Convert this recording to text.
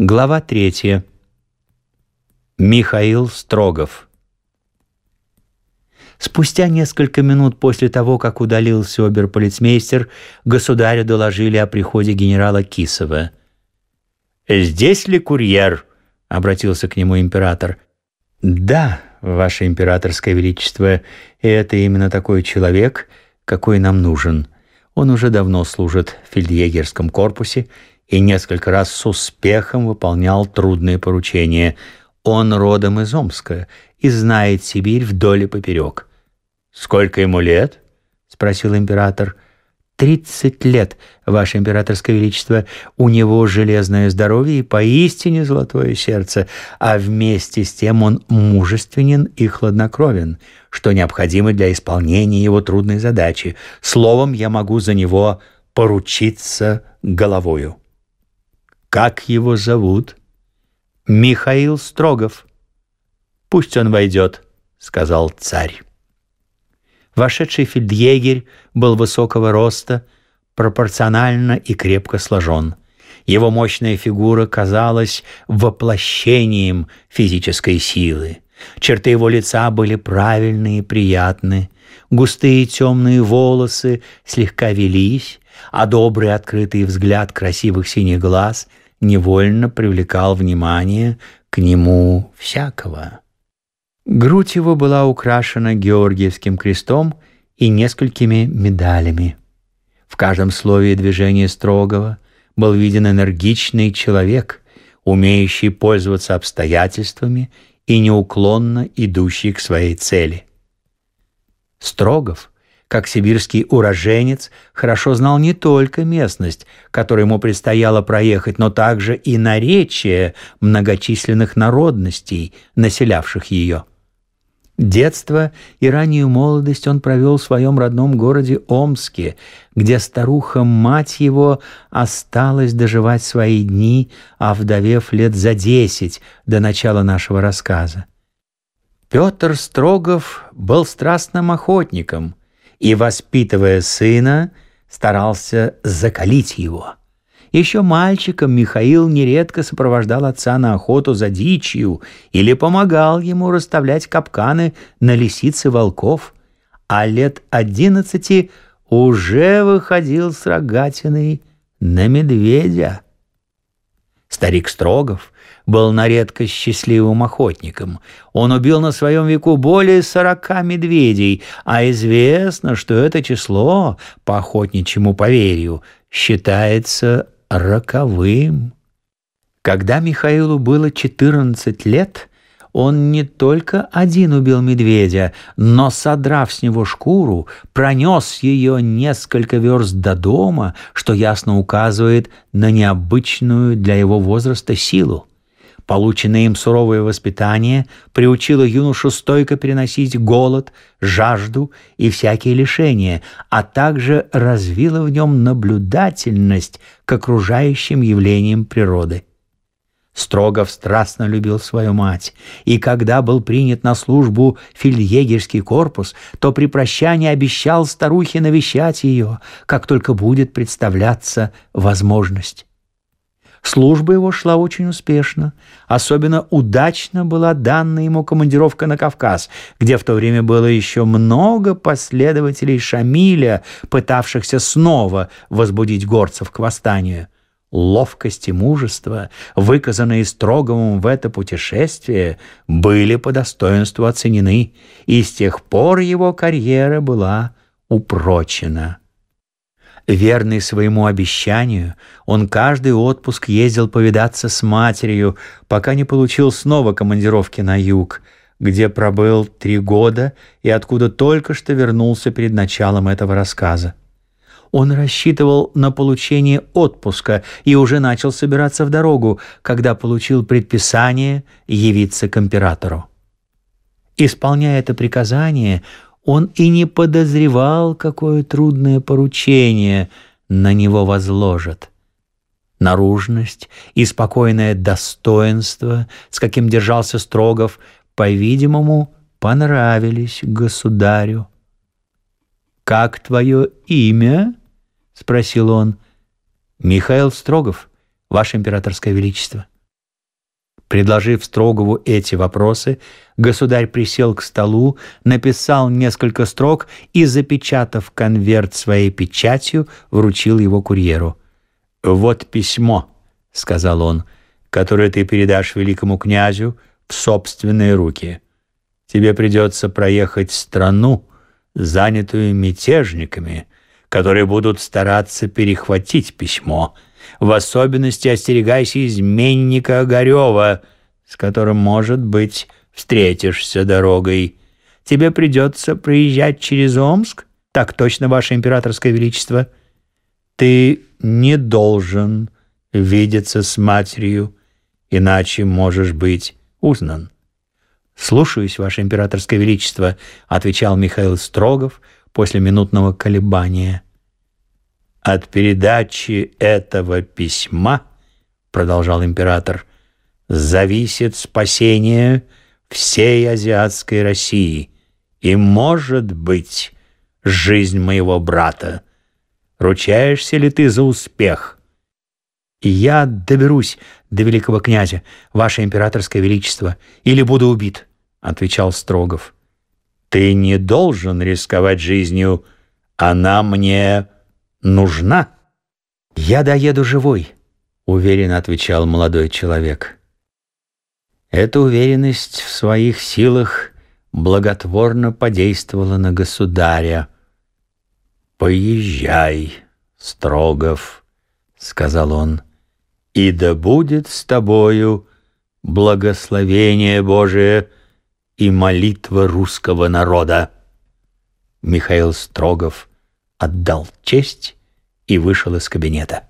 Глава третья. Михаил Строгов. Спустя несколько минут после того, как удалился оберполицмейстер, государю доложили о приходе генерала Кисова. «Здесь ли курьер?» — обратился к нему император. «Да, ваше императорское величество, это именно такой человек, какой нам нужен. Он уже давно служит в фельдъегерском корпусе и несколько раз с успехом выполнял трудные поручения. Он родом из Омска и знает Сибирь вдоль и поперек. «Сколько ему лет?» — спросил император. «Тридцать лет, Ваше Императорское Величество. У него железное здоровье и поистине золотое сердце, а вместе с тем он мужественен и хладнокровен, что необходимо для исполнения его трудной задачи. Словом, я могу за него поручиться головою». Как его зовут? Михаил Строгов. Пусть он войдет, сказал царь. Вошедший фельдъегерь был высокого роста, пропорционально и крепко сложен. Его мощная фигура казалась воплощением физической силы. Черты его лица были правильные и приятны. Густые темные волосы слегка велись, а добрый открытый взгляд красивых синих глаз — невольно привлекал внимание к нему всякого. Грудь его была украшена Георгиевским крестом и несколькими медалями. В каждом слове и движении строгого был виден энергичный человек, умеющий пользоваться обстоятельствами и неуклонно идущий к своей цели. Строгов — как сибирский уроженец, хорошо знал не только местность, которую ему предстояло проехать, но также и наречие многочисленных народностей, населявших ее. Детство и раннюю молодость он провел в своем родном городе Омске, где старуха-мать его осталась доживать свои дни, овдовев лет за десять до начала нашего рассказа. Петр Строгов был страстным охотником – и, воспитывая сына, старался закалить его. Еще мальчиком Михаил нередко сопровождал отца на охоту за дичью или помогал ему расставлять капканы на лисицы волков, а лет одиннадцати уже выходил с рогатиной на медведя. Старик Строгов был на редкость счастливым охотником. Он убил на своем веку более сорока медведей, а известно, что это число, по охотничьему поверью, считается роковым. Когда Михаилу было 14 лет, он не только один убил медведя, но, содрав с него шкуру, пронес ее несколько верст до дома, что ясно указывает на необычную для его возраста силу. Полученное им суровое воспитание приучило юношу стойко переносить голод, жажду и всякие лишения, а также развило в нем наблюдательность к окружающим явлениям природы. Строгов страстно любил свою мать, и когда был принят на службу фельдъегерский корпус, то при прощании обещал старухе навещать ее, как только будет представляться возможность. Служба его шла очень успешно. Особенно удачно была дана ему командировка на Кавказ, где в то время было еще много последователей Шамиля, пытавшихся снова возбудить горцев к восстанию. Ловкость и мужество, выказанные Строговым в это путешествие, были по достоинству оценены, и с тех пор его карьера была упрочена. Верный своему обещанию, он каждый отпуск ездил повидаться с матерью, пока не получил снова командировки на юг, где пробыл три года и откуда только что вернулся перед началом этого рассказа. Он рассчитывал на получение отпуска и уже начал собираться в дорогу, когда получил предписание явиться к императору. Исполняя это приказание, он и не подозревал, какое трудное поручение на него возложат. Наружность и спокойное достоинство, с каким держался Строгов, по-видимому, понравились государю. «Как твое имя?» — спросил он. «Михаил Строгов, Ваше Императорское Величество». Предложив Строгову эти вопросы, государь присел к столу, написал несколько строк и, запечатав конверт своей печатью, вручил его курьеру. «Вот письмо», — сказал он, — «которое ты передашь великому князю в собственные руки. Тебе придется проехать страну, занятую мятежниками, которые будут стараться перехватить письмо» В особенности остерегайся изменника Огарева, с которым, может быть, встретишься дорогой. Тебе придется проезжать через Омск? Так точно, Ваше Императорское Величество. Ты не должен видеться с матерью, иначе можешь быть узнан. «Слушаюсь, Ваше Императорское Величество», — отвечал Михаил Строгов после минутного колебания. От передачи этого письма, продолжал император, зависит спасение всей азиатской России и, может быть, жизнь моего брата. Ручаешься ли ты за успех? Я доберусь до великого князя, ваше императорское величество, или буду убит, отвечал Строгов. Ты не должен рисковать жизнью, она мне нужна?» «Я доеду живой», — уверенно отвечал молодой человек. Эта уверенность в своих силах благотворно подействовала на государя. «Поезжай, Строгов», — сказал он, — «и да будет с тобою благословение Божие и молитва русского народа». Михаил Строгов — отдал честь и вышел из кабинета.